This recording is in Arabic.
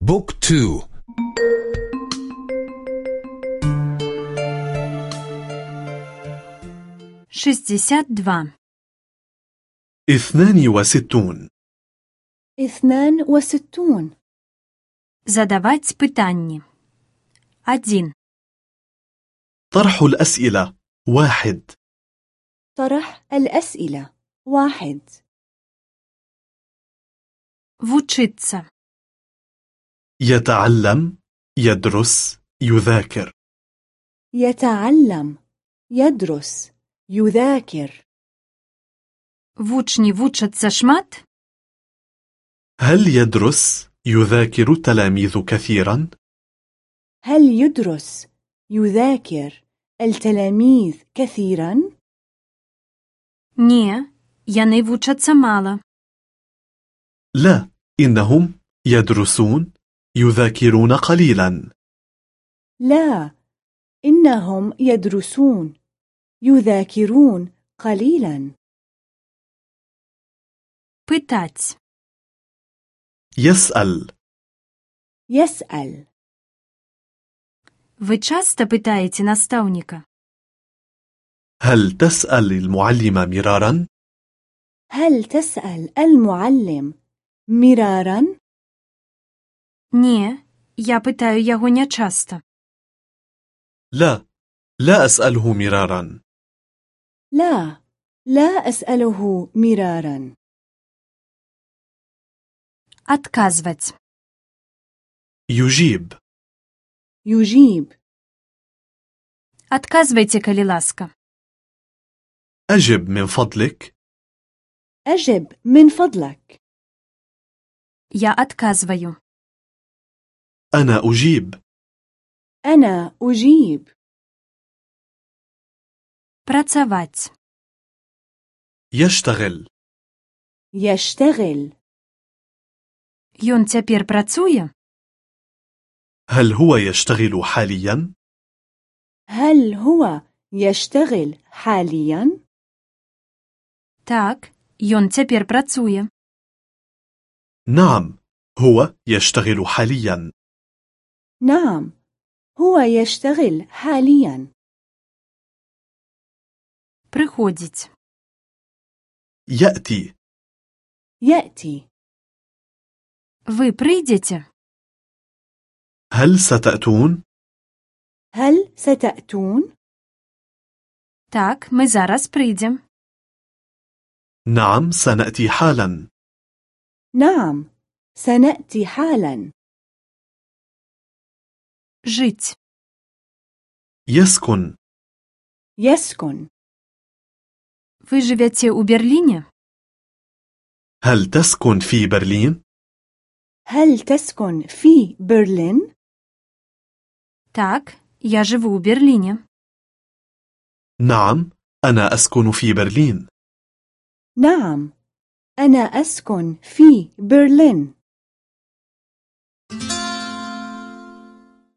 بوك تو шестьдесят два اثنان وستون اثنان وستون Задавать пытанни. Один. طرح الأسئلة واحد طرح الأسئلة واحد Вучиться. يتعلم يدرس يذاكر يتعلم يدرس يذاكر Вучні вучаться шмат? هل يدرس يذاكر التلاميذ كثيرا؟ هل يدرس يذاكر التلاميذ كثيرا؟ Ні, яни вучаться мало. لا إنهم يدرسون يذاكرون قليلا لا إنهم يدرسون يذاكرون قليلا Питать. يسأل يسأل Ви часто питаєте наставника? هل تسأل المعلم مرارا؟ هل تسأل المعلم مرارا؟ Ні, я питаю його не часто. لا لا أسأله مرارا لا لا أسأله مرارا Отказывать. يجيب يجيب Отказывайте, коли ласка. أجب من فضلك أجب من فضلك Я отказываю. أنا أجيب أنا أجيب Працаваць. يشتغل يشتغل Ён цяпер працуе? هل هو يشتغل حاليا؟ هل هو يشتغل حاليا؟ Так, ён цяпер працуе. نعم هو يشتغل حاليا نعم هو يشتغل حاليا Прыходзіць. يأتي يأتي Вы прыйдзеце? هل ستأتون؟ هل ستأتون؟ Так, мы зараз прыйдзем. نعم سنأتي حالا نعم سنأتي حالا Жыць. يسكن يسكن Вы жывяце ў Берліне? هل تسكن في برلين؟ هل تسكن في برلين؟ Так, я жыву ў Берліне. نعم أنا أسكن في برلين نعم أنا أسكن في برلين